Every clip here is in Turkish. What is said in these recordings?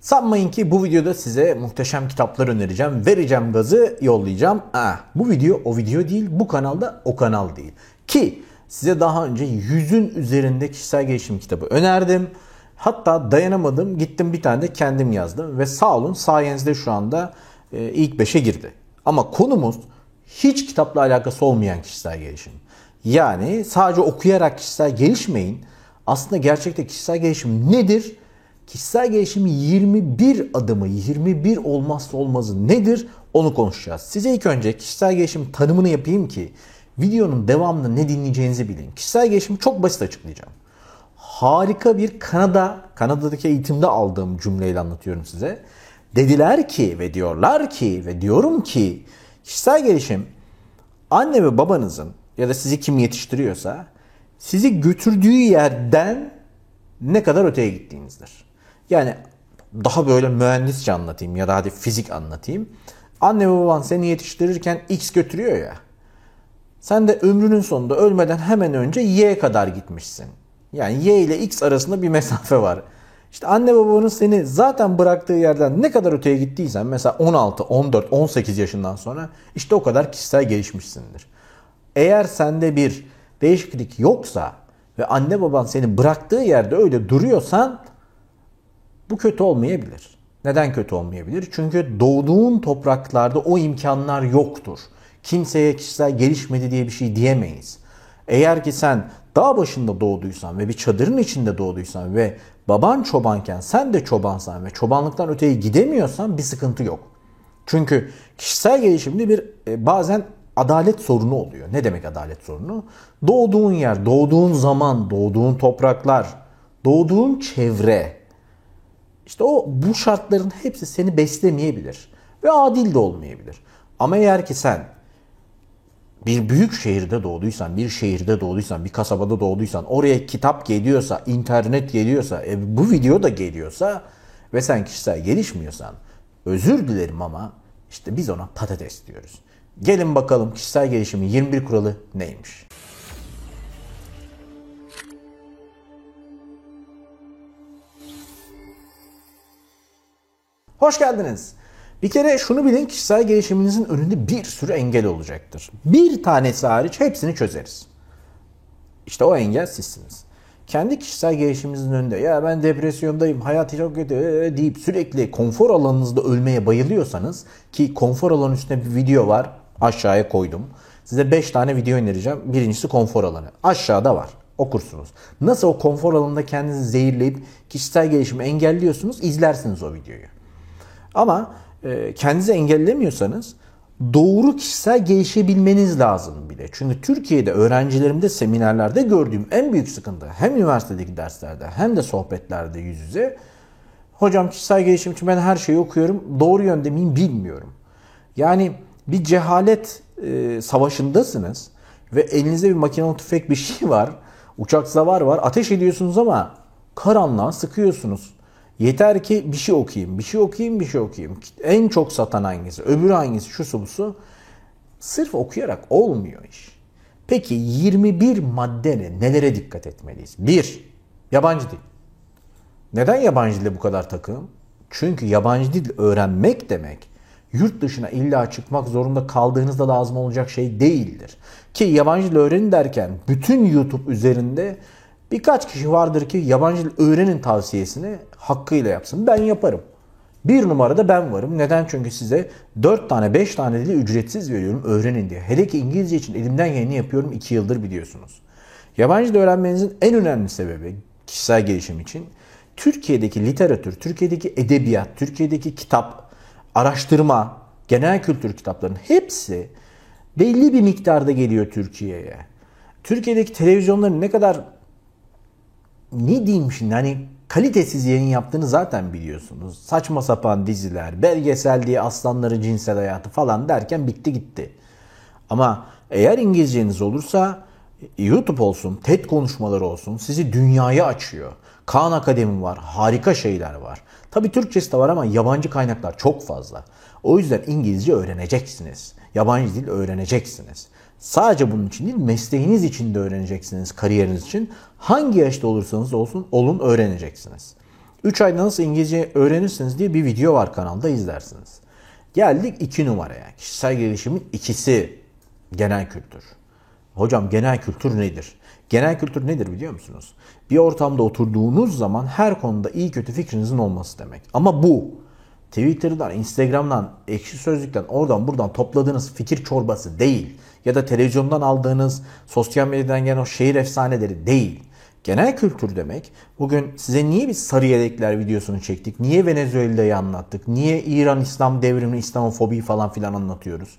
Sanmayın ki bu videoda size muhteşem kitaplar önereceğim, vereceğim gazı, yollayacağım. Ah, bu video o video değil, bu kanalda o kanal değil. Ki size daha önce yüzün üzerinde kişisel gelişim kitabı önerdim. Hatta dayanamadım, gittim bir tane de kendim yazdım ve sağ olun sayenizde şu anda e, ilk 5'e girdi. Ama konumuz hiç kitapla alakası olmayan kişisel gelişim. Yani sadece okuyarak kişisel gelişmeyin. Aslında gerçekte kişisel gelişim nedir? Kişisel gelişimin 21 adımı, 21 olmazsa olmazı nedir? Onu konuşacağız. Size ilk önce kişisel gelişim tanımını yapayım ki videonun devamında ne dinleyeceğinizi bilin. Kişisel gelişimi çok basit açıklayacağım. Harika bir Kanada, Kanada'daki eğitimde aldığım cümleyle anlatıyorum size. Dediler ki ve diyorlar ki ve diyorum ki kişisel gelişim anne ve babanızın ya da sizi kim yetiştiriyorsa sizi götürdüğü yerden ne kadar öteye gittiğinizdir. Yani daha böyle mühendisçe anlatayım ya da hadi fizik anlatayım. Anne baban seni yetiştirirken X götürüyor ya. Sen de ömrünün sonunda ölmeden hemen önce Y kadar gitmişsin. Yani Y ile X arasında bir mesafe var. İşte anne babanın seni zaten bıraktığı yerden ne kadar öteye gittiysen mesela 16, 14, 18 yaşından sonra işte o kadar kişisel gelişmişsindir. Eğer sende bir değişiklik yoksa ve anne baban seni bıraktığı yerde öyle duruyorsan bu kötü olmayabilir. Neden kötü olmayabilir? Çünkü doğduğun topraklarda o imkanlar yoktur. Kimseye kişisel gelişmedi diye bir şey diyemeyiz. Eğer ki sen dağ başında doğduysan ve bir çadırın içinde doğduysan ve baban çobanken sen de çobansan ve çobanlıktan öteye gidemiyorsan bir sıkıntı yok. Çünkü kişisel gelişimde bir e, bazen adalet sorunu oluyor. Ne demek adalet sorunu? Doğduğun yer, doğduğun zaman, doğduğun topraklar, doğduğun çevre. İşte o bu şartların hepsi seni beslemeyebilir ve adil de olmayabilir. Ama eğer ki sen bir büyük şehirde doğduysan, bir şehirde doğduysan, bir kasabada doğduysan, oraya kitap geliyorsa, internet geliyorsa, e, bu video da geliyorsa ve sen kişisel gelişmiyorsan özür dilerim ama işte biz ona patates diyoruz. Gelin bakalım kişisel gelişimin 21 kuralı neymiş? Hoş geldiniz. Bir kere şunu bilin kişisel gelişiminizin önünde bir sürü engel olacaktır. Bir tanesi hariç hepsini çözeriz. İşte o engel sizsiniz. Kendi kişisel gelişiminizin önünde ya ben depresyondayım, hayat çok kötü ee, deyip sürekli konfor alanınızda ölmeye bayılıyorsanız ki konfor alanı üstünde bir video var aşağıya koydum. Size 5 tane video önereceğim. Birincisi konfor alanı. Aşağıda var. Okursunuz. Nasıl o konfor alanında kendinizi zehirleyip kişisel gelişimi engelliyorsunuz izlersiniz o videoyu. Ama e, kendinizi engellemiyorsanız doğru kişisel gelişebilmeniz lazım bile. Çünkü Türkiye'de öğrencilerimde seminerlerde gördüğüm en büyük sıkıntı hem üniversitedeki derslerde hem de sohbetlerde yüz yüze hocam kişisel gelişim için ben her şeyi okuyorum doğru yönde miyim bilmiyorum. Yani bir cehalet e, savaşındasınız ve elinizde bir makinalı tüfek bir şey var. Uçak savar var. Ateş ediyorsunuz ama karanlığa sıkıyorsunuz. Yeter ki bir şey okuyayım, bir şey okuyayım, bir şey okuyayım. En çok satan hangisi, öbürü hangisi, şu busu. Sırf okuyarak olmuyor iş. Peki 21 madde ne? Nelere dikkat etmeliyiz? 1. Yabancı dil. Neden yabancı dile bu kadar takım? Çünkü yabancı dil öğrenmek demek yurt dışına illa çıkmak zorunda kaldığınızda lazım olacak şey değildir. Ki yabancı dil öğrenin derken bütün YouTube üzerinde birkaç kişi vardır ki yabancı dil öğrenin tavsiyesini hakkıyla yapsın. Ben yaparım. Bir numarada ben varım. Neden? Çünkü size 4 tane 5 tane dili ücretsiz veriyorum öğrenin diye. Hele ki İngilizce için elimden geleni yapıyorum 2 yıldır biliyorsunuz. Yabancı dil öğrenmenizin en önemli sebebi kişisel gelişim için Türkiye'deki literatür, Türkiye'deki edebiyat, Türkiye'deki kitap, araştırma, genel kültür kitaplarının hepsi belli bir miktarda geliyor Türkiye'ye. Türkiye'deki televizyonların ne kadar ne diyeyim şimdi hani kalitesiz yayın yaptığını zaten biliyorsunuz. Saçma sapan diziler, belgesel diye aslanları cinsel hayatı falan derken bitti gitti. Ama eğer İngilizceniz olursa YouTube olsun, TED konuşmaları olsun sizi dünyaya açıyor. Kaan Akademi var, harika şeyler var. Tabii Türkçesi de var ama yabancı kaynaklar çok fazla. O yüzden İngilizce öğreneceksiniz. Yabancı dil öğreneceksiniz. Sadece bunun için değil, mesleğiniz için de öğreneceksiniz, kariyeriniz için. Hangi yaşta olursanız olsun olun öğreneceksiniz. 3 ayda nasıl İngilizce öğrenirsiniz diye bir video var kanalda izlersiniz. Geldik 2 numaraya. Kişisel gelişimin ikisi genel kültür. Hocam genel kültür nedir? Genel kültür nedir biliyor musunuz? Bir ortamda oturduğunuz zaman her konuda iyi kötü fikrinizin olması demek. Ama bu Twitter'dan, Instagram'dan, ekşi sözlükten, oradan buradan topladığınız fikir çorbası değil. Ya da televizyondan aldığınız sosyal medyadan gelen o şehir efsaneleri değil. Genel kültür demek bugün size niye biz sarı yelekler videosunu çektik? Niye Venezuela'yı anlattık? Niye İran İslam devrimini, İslamofobiyi falan filan anlatıyoruz?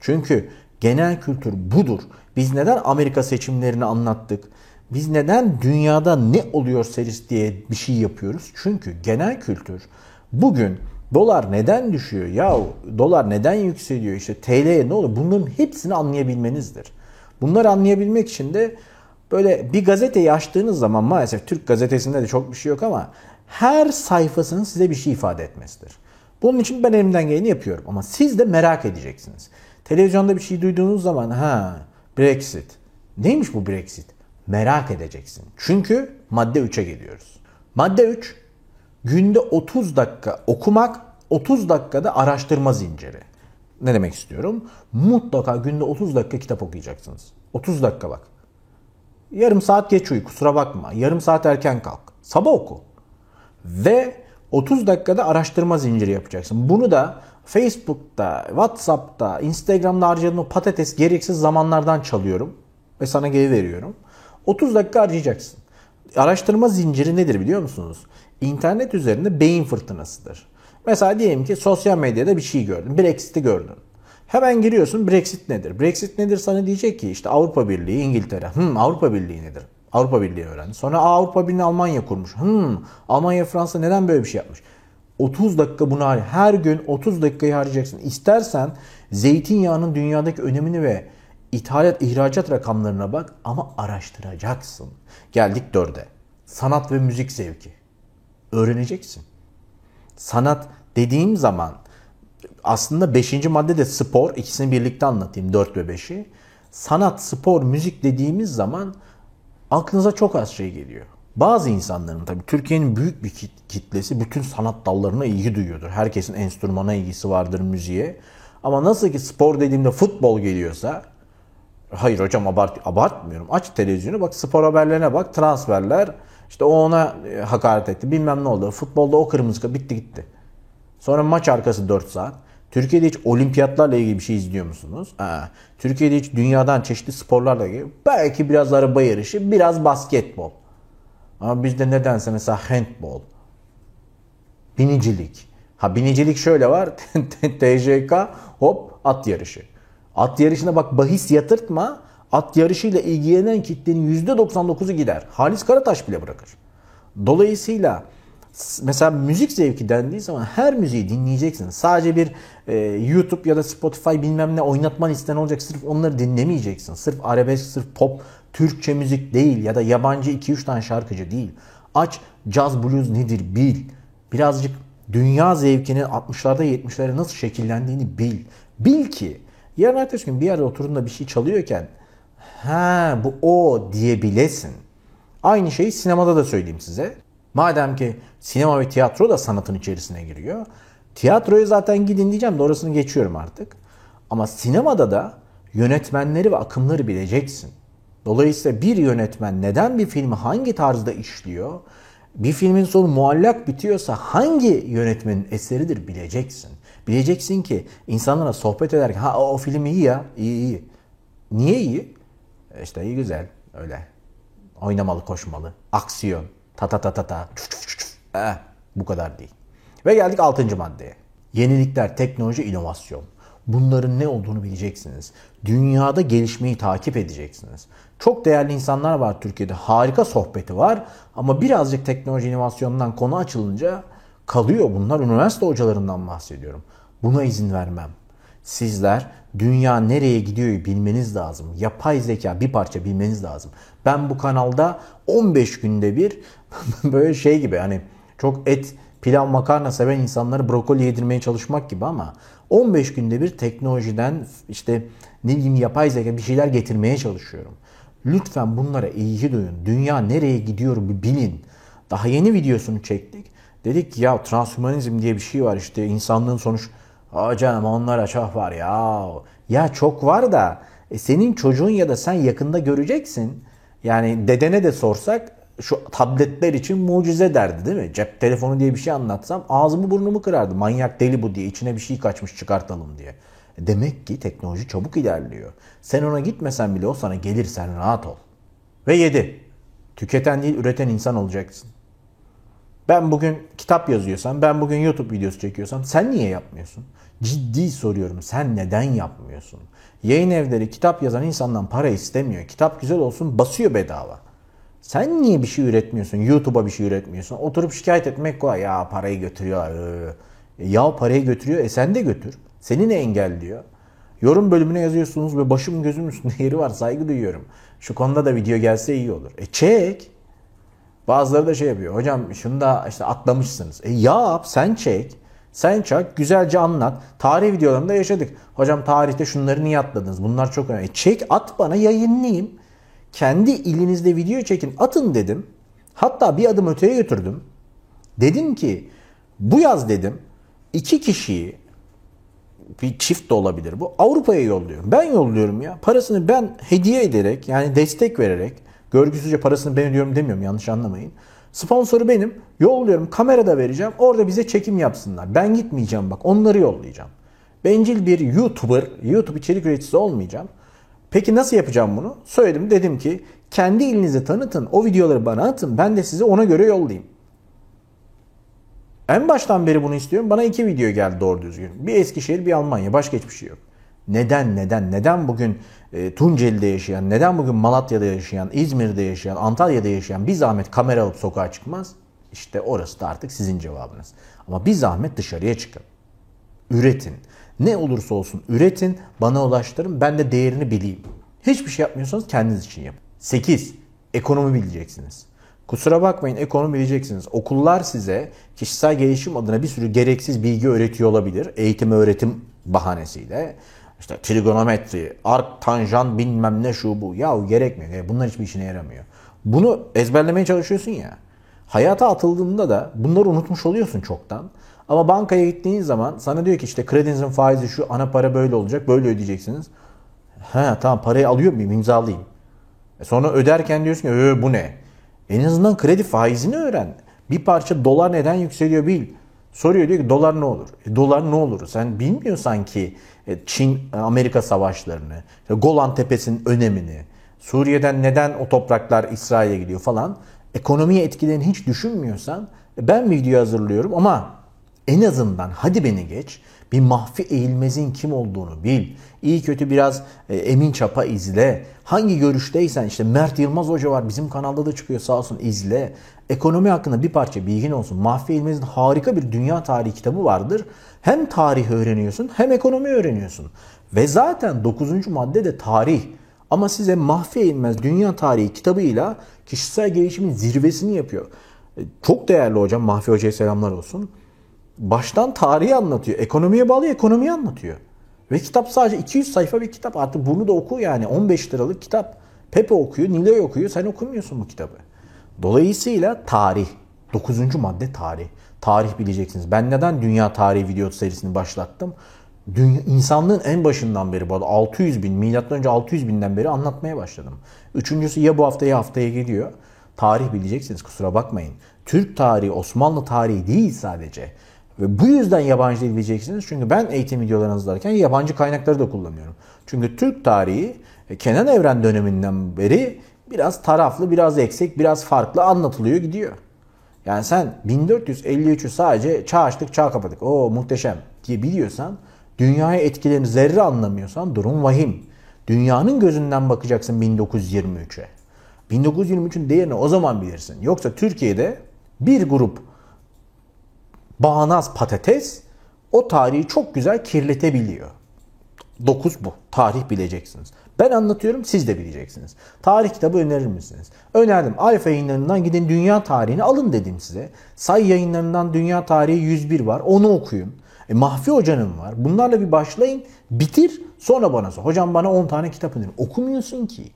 Çünkü genel kültür budur. Biz neden Amerika seçimlerini anlattık? Biz neden dünyada ne oluyor serisi diye bir şey yapıyoruz? Çünkü genel kültür bugün dolar neden düşüyor? Ya dolar neden yükseliyor? İşte TL'ye ne oluyor? Bunların hepsini anlayabilmenizdir. Bunları anlayabilmek için de böyle bir gazeteyi açtığınız zaman maalesef Türk gazetesinde de çok bir şey yok ama her sayfasının size bir şey ifade etmesidir. Bunun için ben elimden geleni yapıyorum ama siz de merak edeceksiniz. Televizyonda bir şey duyduğunuz zaman ha Brexit. Neymiş bu Brexit? Merak edeceksin. Çünkü madde 3'e geliyoruz. Madde 3 günde 30 dakika okumak, 30 dakikada araştırma zinciri. Ne demek istiyorum? Mutlaka günde 30 dakika kitap okuyacaksınız. 30 dakika bak. Yarım saat geç uyu kusura bakma. Yarım saat erken kalk. Sabah oku. Ve 30 dakikada araştırma zinciri yapacaksın. Bunu da Facebook'ta, WhatsApp'ta, Instagram'da harcadığın o patates gereksiz zamanlardan çalıyorum ve sana geri veriyorum. 30 dakika harcayacaksın. Araştırma zinciri nedir biliyor musunuz? İnternet üzerinde beyin fırtınasıdır. Mesela diyelim ki sosyal medyada bir şey gördün. Brexit'i gördün. Hemen giriyorsun Brexit nedir? Brexit nedir sana diyecek ki işte Avrupa Birliği, İngiltere. Hmm, Avrupa Birliği nedir? Avrupa Birliği öğrendi. Sonra Avrupa Birliği Almanya kurmuş. Hmm, Almanya Fransa neden böyle bir şey yapmış? 30 dakika bunu her gün 30 dakikayı harcayacaksın. İstersen zeytinyağının dünyadaki önemini ve ithalat ihracat rakamlarına bak ama araştıracaksın. Geldik dörde. Sanat ve müzik zevki. Öğreneceksin. Sanat dediğim zaman aslında 5. madde de spor. İkisini birlikte anlatayım 4 ve 5'i. Sanat, spor, müzik dediğimiz zaman aklınıza çok az şey geliyor. Bazı insanların tabii Türkiye'nin büyük bir kitlesi bütün sanat dallarına ilgi duyuyordur. Herkesin enstrümana ilgisi vardır müziğe. Ama nasıl ki spor dediğimde futbol geliyorsa hayır hocam abart abartmıyorum. Aç televizyonu bak spor haberlerine bak transferler işte o ona e, hakaret etti bilmem ne oldu. Futbolda o kırmızı bitti gitti. Sonra maç arkası 4 saat. Türkiye'de hiç olimpiyatlarla ilgili bir şey izliyor musunuz? Ha. Türkiye'de hiç dünyadan çeşitli sporlarla ilgili belki biraz araba yarışı, biraz basketbol. Ama bizde nedense mesela handball, binicilik. Ha binicilik şöyle var. TJK hop at yarışı. At yarışına bak bahis yatırtma. At yarışıyla ilgilenen kitlenin %99'u gider. Halis Karataş bile bırakır. Dolayısıyla mesela müzik zevki dendiği zaman her müziği dinleyeceksin. Sadece bir e, YouTube ya da Spotify bilmem ne oynatman isten olacak. Sırf onları dinlemeyeceksin. Sırf arabesk, sırf pop, Türkçe müzik değil ya da yabancı 2-3 tane şarkıcı değil. Aç caz blues nedir bil. Birazcık dünya zevkinin 60'larda 70'lerde nasıl şekillendiğini bil. Bil ki yarın ertesi gün bir yerde oturduğunda bir şey çalıyorken ha bu o diyebilesin. Aynı şeyi sinemada da söyleyeyim size. Madem ki sinema ve tiyatro da sanatın içerisine giriyor. Tiyatroya zaten gidin diyeceğim de orasını geçiyorum artık. Ama sinemada da yönetmenleri ve akımları bileceksin. Dolayısıyla bir yönetmen neden bir filmi hangi tarzda işliyor? Bir filmin sonu muallak bitiyorsa hangi yönetmenin eseridir bileceksin. Bileceksin ki insanlara sohbet ederken ha o film iyi ya, iyi iyi. Niye iyi? E işte iyi güzel öyle. Oynamalı, koşmalı, aksiyon, ta ta ta ta ta. Eh, bu kadar değil. Ve geldik altıncı maddeye. Yenilikler, teknoloji, inovasyon. Bunların ne olduğunu bileceksiniz. Dünyada gelişmeyi takip edeceksiniz. Çok değerli insanlar var Türkiye'de. Harika sohbeti var. Ama birazcık teknoloji inovasyonundan konu açılınca kalıyor. Bunlar üniversite hocalarından bahsediyorum. Buna izin vermem. Sizler dünya nereye gidiyor bilmeniz lazım. Yapay zeka bir parça bilmeniz lazım. Ben bu kanalda 15 günde bir böyle şey gibi hani çok et pilav makarna seven insanları brokoli yedirmeye çalışmak gibi ama 15 günde bir teknolojiden işte ne bileyim yapay zeka bir şeyler getirmeye çalışıyorum. Lütfen bunlara ilgi duyun. Dünya nereye gidiyor bir bilin. Daha yeni videosunu çektik. Dedik ya transhumanizm diye bir şey var işte insanlığın sonuç. Canım onlara çok var ya. Ya çok var da e, senin çocuğun ya da sen yakında göreceksin. Yani dedene de sorsak şu tabletler için mucize derdi değil mi? Cep telefonu diye bir şey anlatsam ağzımı burnumu kırardı. Manyak deli bu diye içine bir şey kaçmış çıkartalım diye. E, demek ki teknoloji çabuk ilerliyor. Sen ona gitmesen bile o sana gelir sen rahat ol. Ve 7. Tüketen değil üreten insan olacaksın. Ben bugün kitap yazıyorsam, ben bugün YouTube videosu çekiyorsam sen niye yapmıyorsun? Ciddi soruyorum. Sen neden yapmıyorsun? Yayın evleri kitap yazan insandan para istemiyor. Kitap güzel olsun basıyor bedava. Sen niye bir şey üretmiyorsun? YouTube'a bir şey üretmiyorsun. Oturup şikayet etmek kolay. Ya parayı götürüyor. E, ya parayı götürüyor. E sen de götür. Seni ne engelliyor? Yorum bölümüne yazıyorsunuz ve başım gözüm üstünde yeri var. Saygı duyuyorum. Şu konuda da video gelse iyi olur. E çek. Bazıları da şey yapıyor. Hocam şunu da işte atlamışsınız. E yap sen çek. Sen çek güzelce anlat. Tarih videolarında yaşadık. Hocam tarihte şunları niye atladınız? Bunlar çok önemli. E çek at bana yayınlayayım. Kendi ilinizde video çekin atın dedim. Hatta bir adım öteye götürdüm. Dedim ki bu yaz dedim iki kişiyi bir çift de olabilir bu. Avrupa'ya yolluyorum. Ben yolluyorum ya. Parasını ben hediye ederek yani destek vererek görgüsüzce parasını ben ödüyorum demiyorum yanlış anlamayın. Sponsoru benim. Yolluyorum. Kamera da vereceğim. Orada bize çekim yapsınlar. Ben gitmeyeceğim bak. Onları yollayacağım. Bencil bir YouTuber, YouTube içerik üreticisi olmayacağım. Peki nasıl yapacağım bunu? Söyledim dedim ki kendi ilinizi tanıtın. O videoları bana atın. Ben de size ona göre yollayayım. En baştan beri bunu istiyorum. Bana iki video geldi doğru düzgün. Bir Eskişehir bir Almanya. Başka hiçbir şey yok. Neden neden neden bugün e, Tunceli'de yaşayan, neden bugün Malatya'da yaşayan, İzmir'de yaşayan, Antalya'da yaşayan bir zahmet kamera alıp sokağa çıkmaz? İşte orası da artık sizin cevabınız. Ama bir zahmet dışarıya çıkın. Üretin. Ne olursa olsun üretin, bana ulaştırın, ben de değerini bileyim. Hiçbir şey yapmıyorsanız kendiniz için yapın. 8. Ekonomi bileceksiniz. Kusura bakmayın ekonomi bileceksiniz. Okullar size kişisel gelişim adına bir sürü gereksiz bilgi öğretiyor olabilir. Eğitim öğretim bahanesiyle. İşte trigonometri, ark, tanjant bilmem ne şu bu. Ya gerekmiyor. Bunlar hiçbir işine yaramıyor. Bunu ezberlemeye çalışıyorsun ya. Hayata atıldığında da bunları unutmuş oluyorsun çoktan. Ama bankaya gittiğin zaman sana diyor ki işte kredinizin faizi şu, ana para böyle olacak, böyle ödeyeceksiniz. He tamam parayı alıyor muyum, imzalayayım. E sonra öderken diyorsun ki ee, bu ne? En azından kredi faizini öğren. Bir parça dolar neden yükseliyor bil. Soruyor diyor ki dolar ne olur? E, dolar ne olur? Sen bilmiyorsan ki e, Çin Amerika savaşlarını, Golan Tepesi'nin önemini, Suriye'den neden o topraklar İsrail'e gidiyor falan. Ekonomiye etkilerini hiç düşünmüyorsan e, ben video hazırlıyorum ama en azından hadi beni geç bir Mahfi Eğilmez'in kim olduğunu bil. İyi kötü biraz e, Emin Çapa izle. Hangi görüşteysen işte Mert Yılmaz Hoca var bizim kanalda da çıkıyor sağ olsun izle. Ekonomi hakkında bir parça bilgin olsun. Mahfi Eğilmez'in harika bir dünya tarihi kitabı vardır. Hem tarih öğreniyorsun hem ekonomi öğreniyorsun. Ve zaten 9. madde de tarih. Ama size Mahfi Eğilmez Dünya Tarihi kitabıyla kişisel gelişimin zirvesini yapıyor. E, çok değerli hocam. Mahfi Hoca'ya selamlar olsun baştan tarihi anlatıyor. Ekonomiye bağlı ekonomiyi anlatıyor. Ve kitap sadece 200 sayfa bir kitap. Artık bunu da oku yani 15 liralık kitap. Pepe okuyor, Nilay okuyor. Sen okumuyorsun bu kitabı. Dolayısıyla tarih. 9. madde tarih. Tarih bileceksiniz. Ben neden dünya tarihi video serisini başlattım? Dünya, insanlığın en başından beri bu arada 600 bin, milattan önce 600 binden beri anlatmaya başladım. Üçüncüsü ya bu hafta ya haftaya geliyor. Tarih bileceksiniz kusura bakmayın. Türk tarihi, Osmanlı tarihi değil sadece. Ve bu yüzden yabancı dil diyeceksiniz. Çünkü ben eğitim videolarını hazırlarken yabancı kaynakları da kullanıyorum. Çünkü Türk tarihi e, Kenan Evren döneminden beri biraz taraflı, biraz eksik, biraz farklı anlatılıyor gidiyor. Yani sen 1453'ü sadece çağ açtık, çağ kapadık. O muhteşem diye biliyorsan, dünyaya etkilerini zerre anlamıyorsan durum vahim. Dünyanın gözünden bakacaksın 1923'e. 1923'ün değerini o zaman bilirsin. Yoksa Türkiye'de bir grup bağnaz patates o tarihi çok güzel kirletebiliyor. 9 bu. Tarih bileceksiniz. Ben anlatıyorum siz de bileceksiniz. Tarih kitabı önerir misiniz? Önerdim. Alfa yayınlarından gidin dünya tarihini alın dedim size. Say yayınlarından dünya tarihi 101 var. Onu okuyun. E, Mahfi Hoca'nın var. Bunlarla bir başlayın. Bitir. Sonra bana sor. Hocam bana 10 tane kitap önerin. Okumuyorsun ki.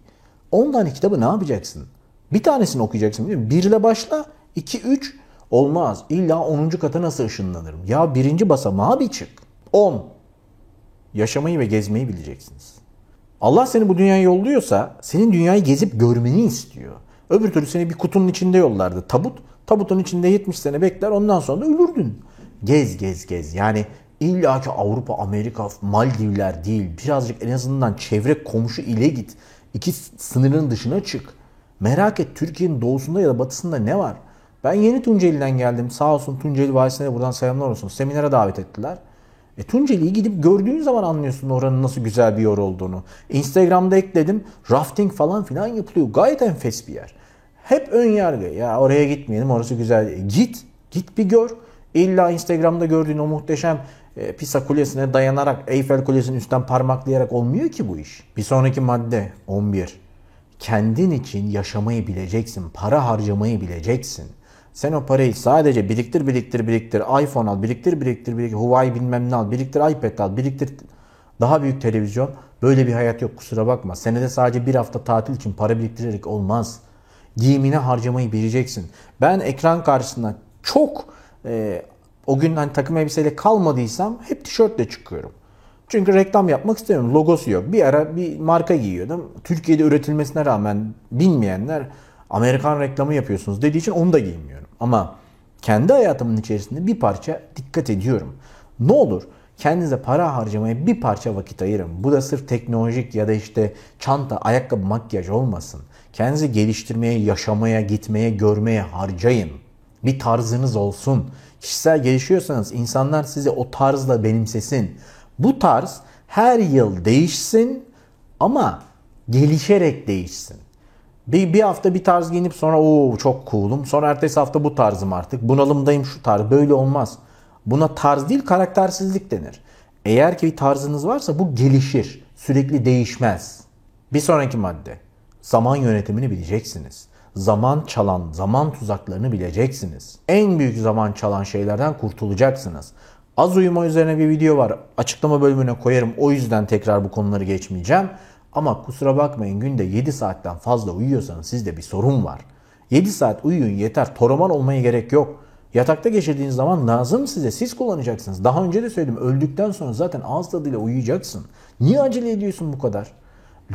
10 tane kitabı ne yapacaksın? Bir tanesini okuyacaksın. Değil ile başla. 2-3 olmaz. İlla 10. kata nasıl ışınlanırım? Ya birinci basamağa bir çık. 10. Yaşamayı ve gezmeyi bileceksiniz. Allah seni bu dünyaya yolluyorsa senin dünyayı gezip görmeni istiyor. Öbür türlü seni bir kutunun içinde yollardı. Tabut. Tabutun içinde 70 sene bekler ondan sonra da ölürdün. Gez gez gez. Yani illa ki Avrupa, Amerika, Maldivler değil. Birazcık en azından çevre komşu ile git. İki sınırın dışına çık. Merak et Türkiye'nin doğusunda ya da batısında ne var? Ben yeni Tunceli'den geldim. Sağ olsun Tunceli Valisi'ne buradan selamlar olsun. Seminere davet ettiler. E Tunceli'yi gidip gördüğün zaman anlıyorsun oranın nasıl güzel bir yer olduğunu. Instagram'da ekledim. Rafting falan filan yapılıyor. Gayet enfes bir yer. Hep ön yargı. Ya oraya gitmeyelim orası güzel. E, git. Git bir gör. İlla Instagram'da gördüğün o muhteşem e, Pisa Kulesi'ne dayanarak Eyfel Kulesi'nin üstten parmaklayarak olmuyor ki bu iş. Bir sonraki madde 11. Kendin için yaşamayı bileceksin. Para harcamayı bileceksin. Sen o parayı sadece biriktir biriktir biriktir. iPhone al, biriktir biriktir biriktir. Huawei bilmem ne al, biriktir iPad al, biriktir daha büyük televizyon. Böyle bir hayat yok kusura bakma. Senede sadece bir hafta tatil için para biriktirerek olmaz. Giyimine harcamayı bileceksin. Ben ekran karşısında çok e, o gün hani takım elbiseyle kalmadıysam hep tişörtle çıkıyorum. Çünkü reklam yapmak istemiyorum. Logosu yok. Bir ara bir marka giyiyordum. Türkiye'de üretilmesine rağmen bilmeyenler Amerikan reklamı yapıyorsunuz dediği için onu da giymiyorum. Ama kendi hayatımın içerisinde bir parça dikkat ediyorum. Ne olur kendinize para harcamaya bir parça vakit ayırın. Bu da sırf teknolojik ya da işte çanta, ayakkabı, makyaj olmasın. Kendinizi geliştirmeye, yaşamaya, gitmeye, görmeye harcayın. Bir tarzınız olsun. Kişisel gelişiyorsanız insanlar sizi o tarzla benimsesin. Bu tarz her yıl değişsin ama gelişerek değişsin. Bir, bir hafta bir tarz giyinip sonra o çok cool'um. Sonra ertesi hafta bu tarzım artık. Bunalımdayım şu tarz. Böyle olmaz. Buna tarz değil karaktersizlik denir. Eğer ki bir tarzınız varsa bu gelişir. Sürekli değişmez. Bir sonraki madde. Zaman yönetimini bileceksiniz. Zaman çalan, zaman tuzaklarını bileceksiniz. En büyük zaman çalan şeylerden kurtulacaksınız. Az uyuma üzerine bir video var. Açıklama bölümüne koyarım. O yüzden tekrar bu konuları geçmeyeceğim. Ama kusura bakmayın günde 7 saatten fazla uyuyorsanız sizde bir sorun var. 7 saat uyuyun yeter. Toroman olmaya gerek yok. Yatakta geçirdiğiniz zaman lazım size. Siz kullanacaksınız. Daha önce de söyledim. Öldükten sonra zaten ağız tadıyla uyuyacaksın. Niye acele ediyorsun bu kadar?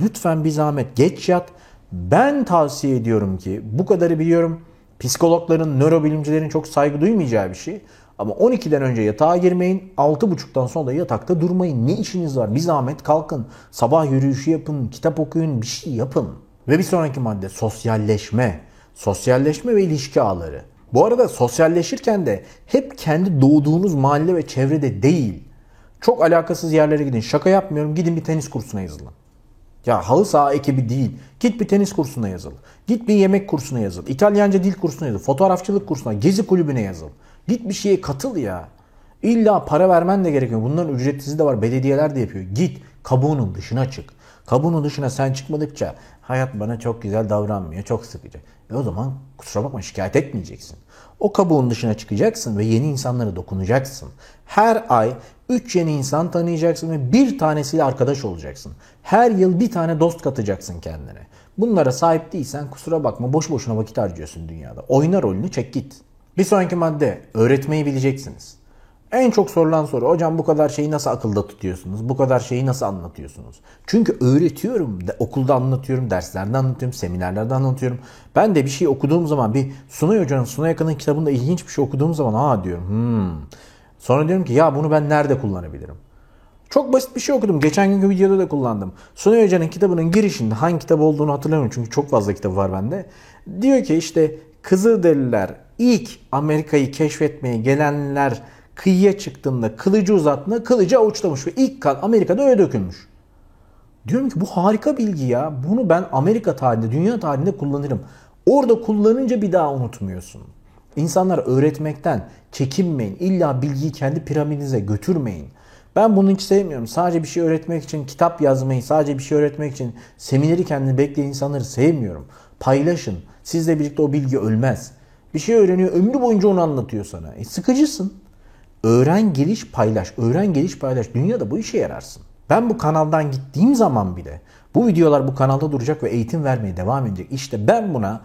Lütfen bir zahmet geç yat. Ben tavsiye ediyorum ki bu kadarı biliyorum. Psikologların, nörobilimcilerin çok saygı duymayacağı bir şey. Ama 12'den önce yatağa girmeyin. 6.30'dan sonra da yatakta durmayın. Ne işiniz var? Bir zahmet kalkın. Sabah yürüyüşü yapın. Kitap okuyun. Bir şey yapın. Ve bir sonraki madde sosyalleşme. Sosyalleşme ve ilişki ağları. Bu arada sosyalleşirken de hep kendi doğduğunuz mahalle ve çevrede değil. Çok alakasız yerlere gidin. Şaka yapmıyorum. Gidin bir tenis kursuna yazılın. Ya halı saha ekibi değil. Git bir tenis kursuna yazıl. Git bir yemek kursuna yazıl. İtalyanca dil kursuna yazıl. Fotoğrafçılık kursuna, gezi kulübüne yazıl. Git bir şeye katıl ya. İlla para vermen de gerekiyor. Bunların ücretsiz de var. Belediyeler de yapıyor. Git kabuğunun dışına çık. Kabuğunun dışına sen çıkmadıkça hayat bana çok güzel davranmıyor. Çok sıkıcı. E o zaman kusura bakma şikayet etmeyeceksin. O kabuğun dışına çıkacaksın ve yeni insanlara dokunacaksın. Her ay 3 yeni insan tanıyacaksın ve bir tanesiyle arkadaş olacaksın. Her yıl bir tane dost katacaksın kendine. Bunlara sahip değilsen kusura bakma boş boşuna vakit harcıyorsun dünyada. Oyna rolünü çek git. Bir sonraki madde öğretmeyi bileceksiniz. En çok sorulan soru hocam bu kadar şeyi nasıl akılda tutuyorsunuz? Bu kadar şeyi nasıl anlatıyorsunuz? Çünkü öğretiyorum. Okulda anlatıyorum, derslerde anlatıyorum, seminerlerde anlatıyorum. Ben de bir şey okuduğum zaman bir Sunay Hoca'nın Sunay Akın'ın kitabında ilginç bir şey okuduğum zaman ha diyorum. Hmm. Sonra diyorum ki ya bunu ben nerede kullanabilirim? Çok basit bir şey okudum. Geçen günkü videoda da kullandım. Sunay Hoca'nın kitabının girişinde hangi kitap olduğunu hatırlamıyorum çünkü çok fazla kitabı var bende. Diyor ki işte Kızılderililer ilk Amerika'yı keşfetmeye gelenler kıyıya çıktığında kılıcı uzattığında kılıcı avuçlamış ve ilk kan Amerika'da öyle dökülmüş. Diyorum ki bu harika bilgi ya. Bunu ben Amerika tarihinde, dünya tarihinde kullanırım. Orada kullanınca bir daha unutmuyorsun. İnsanlar öğretmekten çekinmeyin. İlla bilgiyi kendi piramidinize götürmeyin. Ben bunu hiç sevmiyorum. Sadece bir şey öğretmek için kitap yazmayı, sadece bir şey öğretmek için semineri kendini bekleyen insanları sevmiyorum. Paylaşın. Sizle birlikte o bilgi ölmez. Bir şey öğreniyor, ömrü boyunca onu anlatıyor sana. E, sıkıcısın. Öğren, geliş, paylaş. Öğren, geliş, paylaş. Dünyada bu işe yararsın. Ben bu kanaldan gittiğim zaman bile bu videolar bu kanalda duracak ve eğitim vermeye devam edecek. İşte ben buna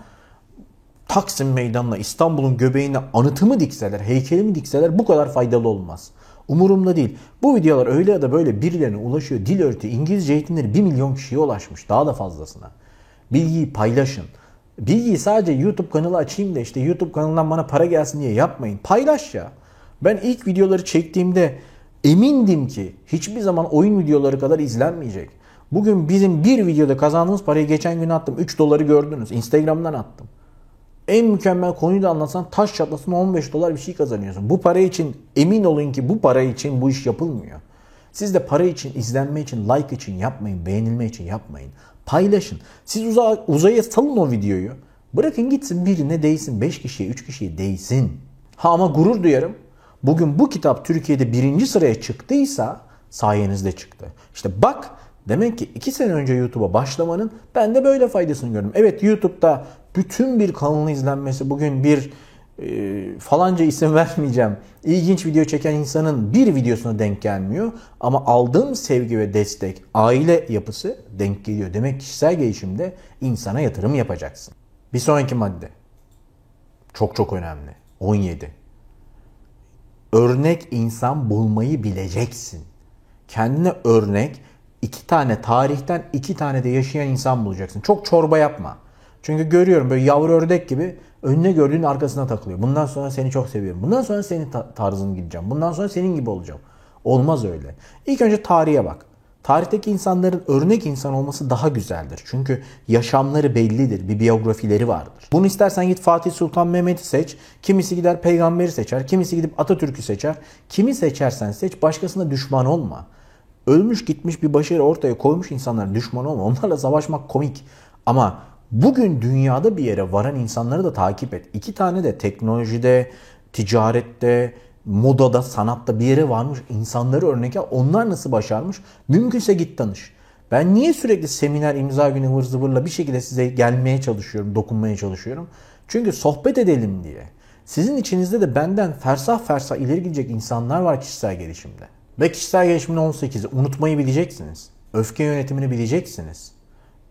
Taksim Meydanı'na, İstanbul'un göbeğine anıtımı dikseler, heykelimi dikseler bu kadar faydalı olmaz. Umurumda değil. Bu videolar öyle ya da böyle birilerine ulaşıyor. Dil örtü, İngilizce eğitimleri 1 milyon kişiye ulaşmış. Daha da fazlasına. Bilgiyi paylaşın. Bilgiyi sadece YouTube kanalı açayım da işte YouTube kanalından bana para gelsin diye yapmayın. Paylaş ya. Ben ilk videoları çektiğimde emindim ki hiçbir zaman oyun videoları kadar izlenmeyecek. Bugün bizim bir videoda kazandığımız parayı geçen gün attım. 3 doları gördünüz. Instagram'dan attım. En mükemmel konuyu da anlatsan taş çatlasın 15 dolar bir şey kazanıyorsun. Bu para için emin olun ki bu para için bu iş yapılmıyor. Siz de para için, izlenme için, like için yapmayın, beğenilme için yapmayın. Paylaşın. Siz uza uzaya salın o videoyu. Bırakın gitsin birine değsin. 5 kişiye, 3 kişiye değsin. Ha ama gurur duyarım. Bugün bu kitap Türkiye'de birinci sıraya çıktıysa sayenizde çıktı. İşte bak demek ki 2 sene önce YouTube'a başlamanın ben de böyle faydasını gördüm. Evet YouTube'da bütün bir kanalın izlenmesi bugün bir e, falanca isim vermeyeceğim. İlginç video çeken insanın bir videosuna denk gelmiyor. Ama aldığım sevgi ve destek, aile yapısı denk geliyor. Demek kişisel gelişimde insana yatırım yapacaksın. Bir sonraki madde. Çok çok önemli. 17. Örnek insan bulmayı bileceksin. Kendine örnek iki tane tarihten iki tane de yaşayan insan bulacaksın. Çok çorba yapma. Çünkü görüyorum böyle yavru ördek gibi önüne gördüğün arkasına takılıyor. Bundan sonra seni çok seviyorum. Bundan sonra senin tarzını gideceğim. Bundan sonra senin gibi olacağım. Olmaz öyle. İlk önce tarihe bak. Tarihteki insanların örnek insan olması daha güzeldir. Çünkü yaşamları bellidir, bir biyografileri vardır. Bunu istersen git Fatih Sultan Mehmet'i seç, kimisi gider peygamberi seçer, kimisi gidip Atatürk'ü seçer. Kimi seçersen seç, başkasına düşman olma. Ölmüş gitmiş bir başarı ortaya koymuş insanlara düşman olma. Onlarla savaşmak komik. Ama bugün dünyada bir yere varan insanları da takip et. İki tane de teknolojide, ticarette, modada, sanatta bir yere varmış insanları örnek al. Onlar nasıl başarmış? Mümkünse git tanış. Ben niye sürekli seminer, imza günü vır zıvırla bir şekilde size gelmeye çalışıyorum, dokunmaya çalışıyorum? Çünkü sohbet edelim diye. Sizin içinizde de benden fersah fersah ileri gidecek insanlar var kişisel gelişimde. Ve kişisel gelişimin 18'i unutmayı bileceksiniz. Öfke yönetimini bileceksiniz.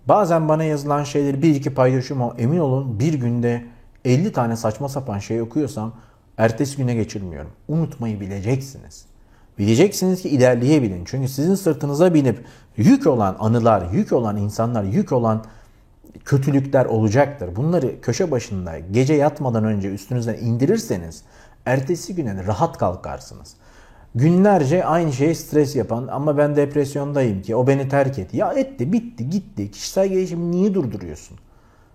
Bazen bana yazılan şeyleri bir iki paylaşıyorum ama emin olun bir günde 50 tane saçma sapan şey okuyorsam ertesi güne geçirmiyorum. Unutmayı bileceksiniz. Bileceksiniz ki ilerleyebilin. Çünkü sizin sırtınıza binip yük olan anılar, yük olan insanlar, yük olan kötülükler olacaktır. Bunları köşe başında gece yatmadan önce üstünüzden indirirseniz ertesi güne rahat kalkarsınız. Günlerce aynı şeyi stres yapan ama ben depresyondayım ki o beni terk etti. Ya etti, bitti, gitti. Kişisel gelişimi niye durduruyorsun?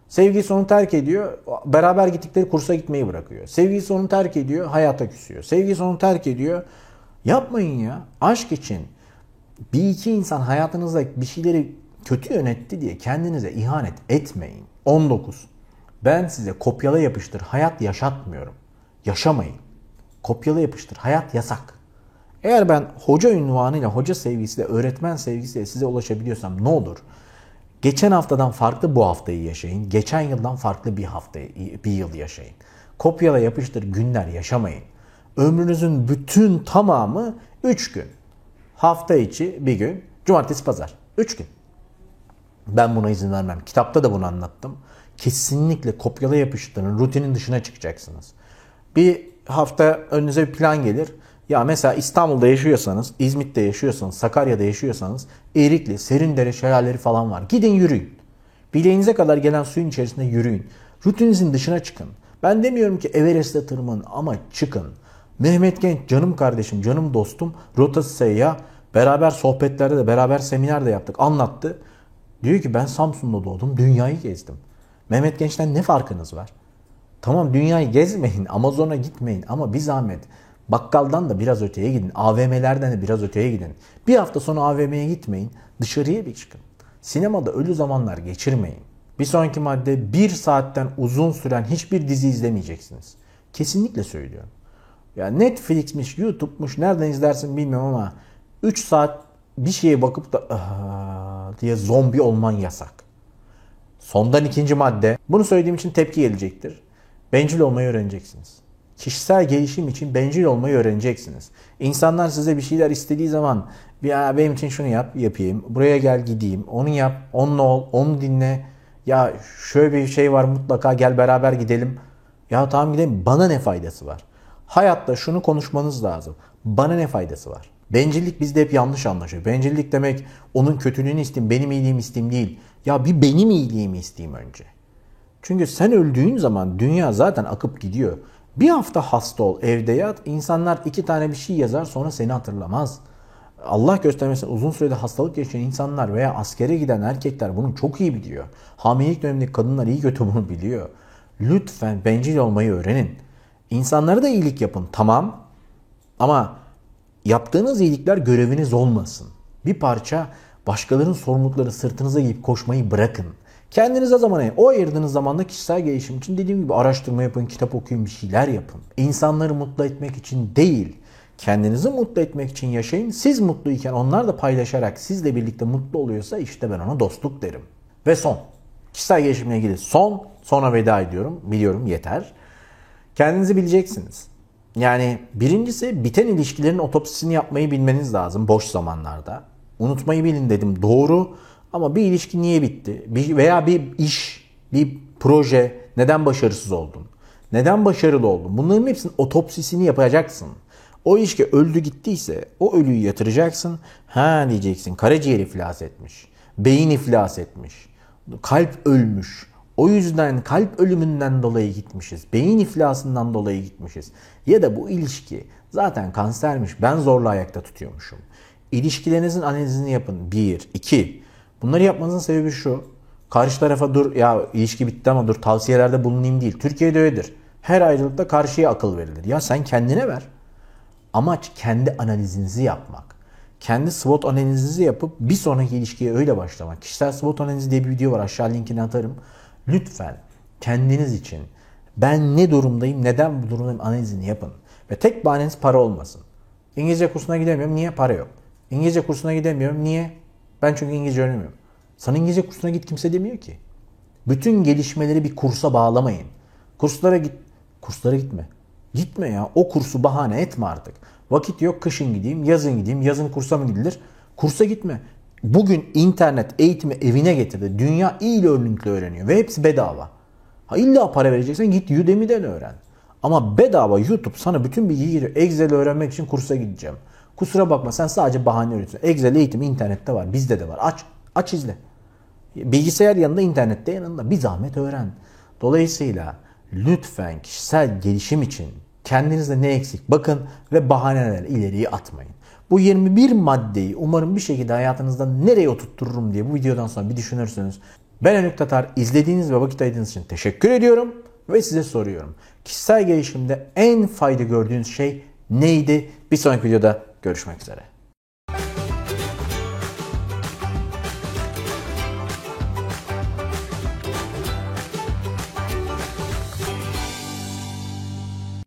Sevgilisi onu terk ediyor. Beraber gittikleri kursa gitmeyi bırakıyor. Sevgilisi onu terk ediyor. Hayata küsüyor. Sevgilisi onu terk ediyor. Yapmayın ya. Aşk için bir iki insan hayatınızda bir şeyleri kötü yönetti diye kendinize ihanet etmeyin. 19. Ben size kopyala yapıştır hayat yaşatmıyorum. Yaşamayın. Kopyala yapıştır hayat yasak. Eğer ben hoca ünvanıyla, hoca sevgisiyle, öğretmen sevgisiyle size ulaşabiliyorsam ne olur? Geçen haftadan farklı bu haftayı yaşayın. Geçen yıldan farklı bir haftayı, bir yıl yaşayın. Kopyala yapıştır günler yaşamayın. Ömrünüzün bütün tamamı 3 gün. Hafta içi bir gün, cumartesi pazar. 3 gün. Ben buna izin vermem. Kitapta da bunu anlattım. Kesinlikle kopyala yapıştırın. Rutinin dışına çıkacaksınız. Bir hafta önünüze bir plan gelir. Ya mesela İstanbul'da yaşıyorsanız, İzmit'te yaşıyorsanız, Sakarya'da yaşıyorsanız Erikli, Serindere şelaleleri falan var. Gidin yürüyün. Bileğinize kadar gelen suyun içerisinde yürüyün. Rutininizin dışına çıkın. Ben demiyorum ki Everest'e tırmanın ama çıkın. Mehmet Genç canım kardeşim, canım dostum rotası seyyah. Beraber sohbetlerde de beraber seminer de yaptık. Anlattı. Diyor ki ben Samsun'da doğdum. Dünyayı gezdim. Mehmet Genç'ten ne farkınız var? Tamam dünyayı gezmeyin. Amazon'a gitmeyin. Ama bir zahmet Bakkaldan da biraz öteye gidin. AVM'lerden de biraz öteye gidin. Bir hafta sonra AVM'ye gitmeyin. Dışarıya bir çıkın. Sinemada ölü zamanlar geçirmeyin. Bir sonraki madde bir saatten uzun süren hiçbir dizi izlemeyeceksiniz. Kesinlikle söylüyorum. Ya Netflix'miş, YouTube'muş nereden izlersin bilmiyorum ama 3 saat bir şeye bakıp da diye zombi olman yasak. Sondan ikinci madde. Bunu söylediğim için tepki gelecektir. Bencil olmayı öğreneceksiniz. Kişisel gelişim için bencil olmayı öğreneceksiniz. İnsanlar size bir şeyler istediği zaman ya benim için şunu yap, yapayım. Buraya gel gideyim. Onu yap, onunla ol, onu dinle. Ya şöyle bir şey var mutlaka gel beraber gidelim. Ya tamam gidelim. Bana ne faydası var? Hayatta şunu konuşmanız lazım. Bana ne faydası var? Bencillik bizde hep yanlış anlaşılıyor. Bencillik demek onun kötülüğünü isteyeyim, benim iyiliğimi isteyeyim değil. Ya bir benim iyiliğimi isteyeyim önce. Çünkü sen öldüğün zaman dünya zaten akıp gidiyor. Bir hafta hasta ol, evde yat. İnsanlar iki tane bir şey yazar sonra seni hatırlamaz. Allah göstermesin uzun sürede hastalık yaşayan insanlar veya askere giden erkekler bunu çok iyi biliyor. Hamilelik dönemindeki kadınlar iyi kötü bunu biliyor. Lütfen bencil olmayı öğrenin. İnsanlara da iyilik yapın tamam ama yaptığınız iyilikler göreviniz olmasın. Bir parça başkalarının sorumlulukları sırtınıza giyip koşmayı bırakın. Kendinize zaman ayırın. O ayırdığınız zamanda kişisel gelişim için dediğim gibi araştırma yapın, kitap okuyun, bir şeyler yapın. İnsanları mutlu etmek için değil, kendinizi mutlu etmek için yaşayın. Siz mutluyken onlar da paylaşarak sizle birlikte mutlu oluyorsa işte ben ona dostluk derim. Ve son. Kişisel gelişimle ilgili son. Sonra veda ediyorum. Biliyorum yeter. Kendinizi bileceksiniz. Yani birincisi biten ilişkilerin otopsisini yapmayı bilmeniz lazım boş zamanlarda. Unutmayı bilin dedim doğru ama bir ilişki niye bitti? Bir, veya bir iş, bir proje neden başarısız oldun? Neden başarılı oldun? Bunların hepsinin otopsisini yapacaksın. O ilişki öldü gittiyse o ölüyü yatıracaksın. Ha diyeceksin karaciğer iflas etmiş. Beyin iflas etmiş. Kalp ölmüş. O yüzden kalp ölümünden dolayı gitmişiz. Beyin iflasından dolayı gitmişiz. Ya da bu ilişki zaten kansermiş. Ben zorla ayakta tutuyormuşum. İlişkilerinizin analizini yapın. Bir, iki. Bunları yapmanızın sebebi şu. Karşı tarafa dur ya ilişki bitti ama dur tavsiyelerde bulunayım değil. Türkiye'de öyledir. Her ayrılıkta karşıya akıl verilir. Ya sen kendine ver. Amaç kendi analizinizi yapmak. Kendi SWOT analizinizi yapıp bir sonraki ilişkiye öyle başlamak. Kişisel SWOT analizi diye bir video var. Aşağı linkini atarım. Lütfen kendiniz için ben ne durumdayım, neden bu durumdayım analizini yapın. Ve tek bahaneniz para olmasın. İngilizce kursuna gidemiyorum. Niye? Para yok. İngilizce kursuna gidemiyorum. Niye? Ben çünkü İngilizce öğrenmiyorum. Sana İngilizce kursuna git kimse demiyor ki. Bütün gelişmeleri bir kursa bağlamayın. Kurslara git. Kurslara gitme. Gitme ya. O kursu bahane etme artık. Vakit yok kışın gideyim, yazın gideyim. Yazın kursa mı gidilir? Kursa gitme. Bugün internet eğitimi evine getirdi. Dünya e-learning öğreniyor ve hepsi bedava. Ha illa para vereceksen git Udemy'den öğren. Ama bedava YouTube sana bütün bilgiyi giriyor. Excel öğrenmek için kursa gideceğim. Kusura bakma sen sadece bahane üretiyorsun. Excel eğitimi internette var. Bizde de var. Aç. Aç izle. Bilgisayar yanında, internette yanında. Bir zahmet öğren. Dolayısıyla lütfen kişisel gelişim için kendinizde ne eksik bakın ve bahaneler ileriye atmayın. Bu 21 maddeyi umarım bir şekilde hayatınızda nereye oturttururum diye bu videodan sonra bir düşünürsünüz. Ben Önük Tatar. izlediğiniz ve vakit ayırdığınız için teşekkür ediyorum ve size soruyorum. Kişisel gelişimde en fayda gördüğünüz şey neydi? Bir sonraki videoda görüşmek üzere.